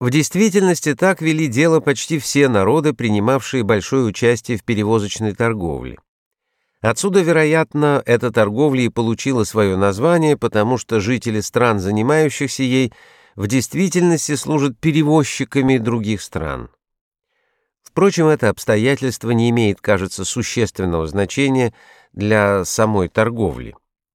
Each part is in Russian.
В действительности так вели дело почти все народы, принимавшие большое участие в перевозочной торговле. Отсюда, вероятно, эта торговля и получила свое название, потому что жители стран, занимающихся ей, в действительности служат перевозчиками других стран. Впрочем, это обстоятельство не имеет, кажется, существенного значения для самой торговли.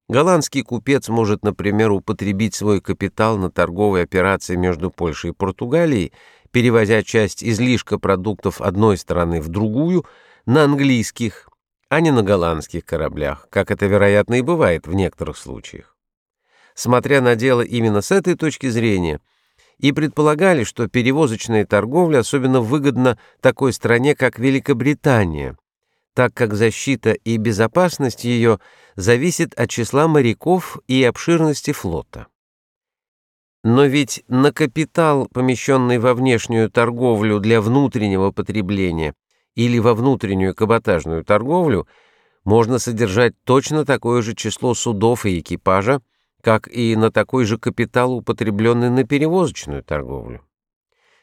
Голландский купец может, например, употребить свой капитал на торговые операции между Польшей и Португалией, перевозя часть излишка продуктов одной страны в другую на английских, а не на голландских кораблях, как это, вероятно, и бывает в некоторых случаях. Смотря на дело именно с этой точки зрения, и предполагали, что перевозочная торговля особенно выгодна такой стране, как Великобритания, так как защита и безопасность ее зависит от числа моряков и обширности флота. Но ведь на капитал, помещенный во внешнюю торговлю для внутреннего потребления или во внутреннюю каботажную торговлю, можно содержать точно такое же число судов и экипажа, как и на такой же капитал, употребленный на перевозочную торговлю.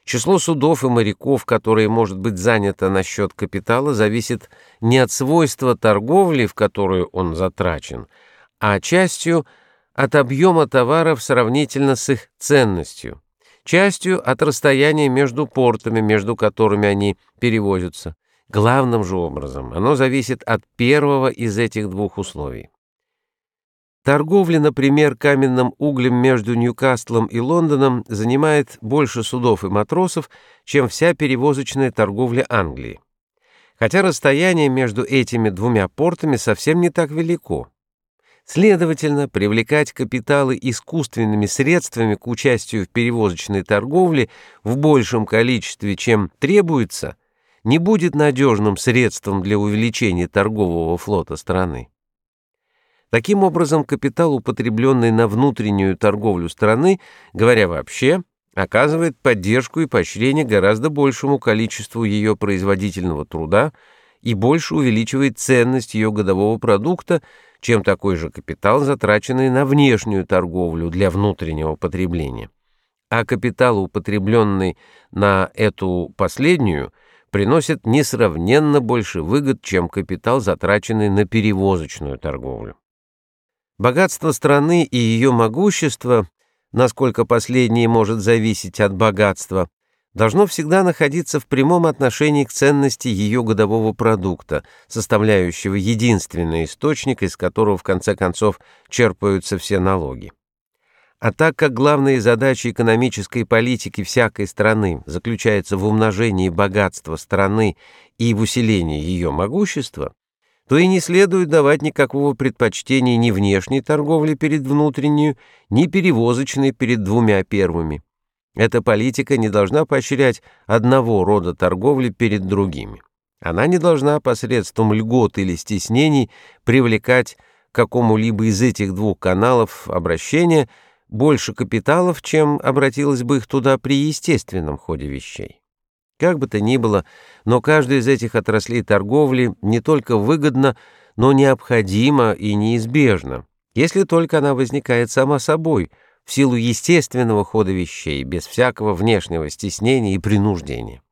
Число судов и моряков, которые может быть занято на счет капитала, зависит не от свойства торговли, в которую он затрачен, а частью от объема товаров сравнительно с их ценностью, частью от расстояния между портами, между которыми они перевозятся. Главным же образом оно зависит от первого из этих двух условий. Торговля, например, каменным углем между Ньюкаслом и Лондоном занимает больше судов и матросов, чем вся перевозочная торговля Англии. Хотя расстояние между этими двумя портами совсем не так велико. Следовательно, привлекать капиталы искусственными средствами к участию в перевозочной торговле в большем количестве, чем требуется, не будет надежным средством для увеличения торгового флота страны. Таким образом, капитал, употребленный на внутреннюю торговлю страны, говоря вообще, оказывает поддержку и поощрение гораздо большему количеству ее производительного труда и больше увеличивает ценность ее годового продукта, чем такой же капитал, затраченный на внешнюю торговлю для внутреннего потребления. А капитал, употребленный на эту последнюю, приносит несравненно больше выгод, чем капитал, затраченный на перевозочную торговлю. Богатство страны и ее могущество, насколько последнее может зависеть от богатства, должно всегда находиться в прямом отношении к ценности ее годового продукта, составляющего единственный источник, из которого в конце концов черпаются все налоги. А так как главные задачи экономической политики всякой страны заключаются в умножении богатства страны и в усилении ее могущества, то и не следует давать никакого предпочтения ни внешней торговле перед внутренней, ни перевозочной перед двумя первыми. Эта политика не должна поощрять одного рода торговли перед другими. Она не должна посредством льгот или стеснений привлекать к какому-либо из этих двух каналов обращения больше капиталов, чем обратилось бы их туда при естественном ходе вещей. Как бы то ни было, но каждая из этих отраслей торговли не только выгодна, но необходима и неизбежна, если только она возникает сама собой, в силу естественного хода вещей, без всякого внешнего стеснения и принуждения.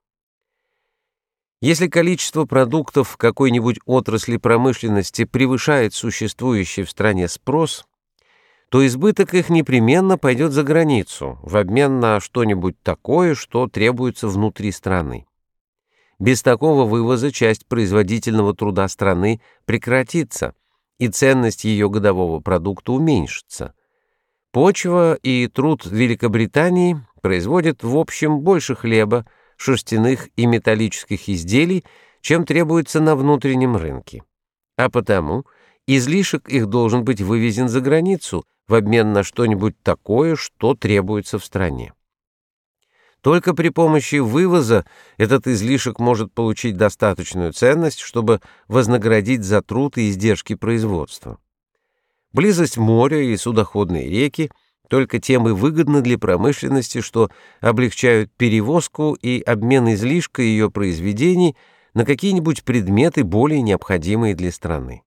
Если количество продуктов в какой-нибудь отрасли промышленности превышает существующий в стране спрос, то избыток их непременно пойдет за границу, в обмен на что-нибудь такое, что требуется внутри страны. Без такого вывоза часть производительного труда страны прекратится, и ценность ее годового продукта уменьшится. Почва и труд Великобритании производят в общем больше хлеба, шерстяных и металлических изделий, чем требуется на внутреннем рынке. А потому излишек их должен быть вывезен за границу – в обмен на что-нибудь такое, что требуется в стране. Только при помощи вывоза этот излишек может получить достаточную ценность, чтобы вознаградить за труд и издержки производства. Близость моря и судоходные реки только тем и выгодны для промышленности, что облегчают перевозку и обмен излишка ее произведений на какие-нибудь предметы более необходимые для страны.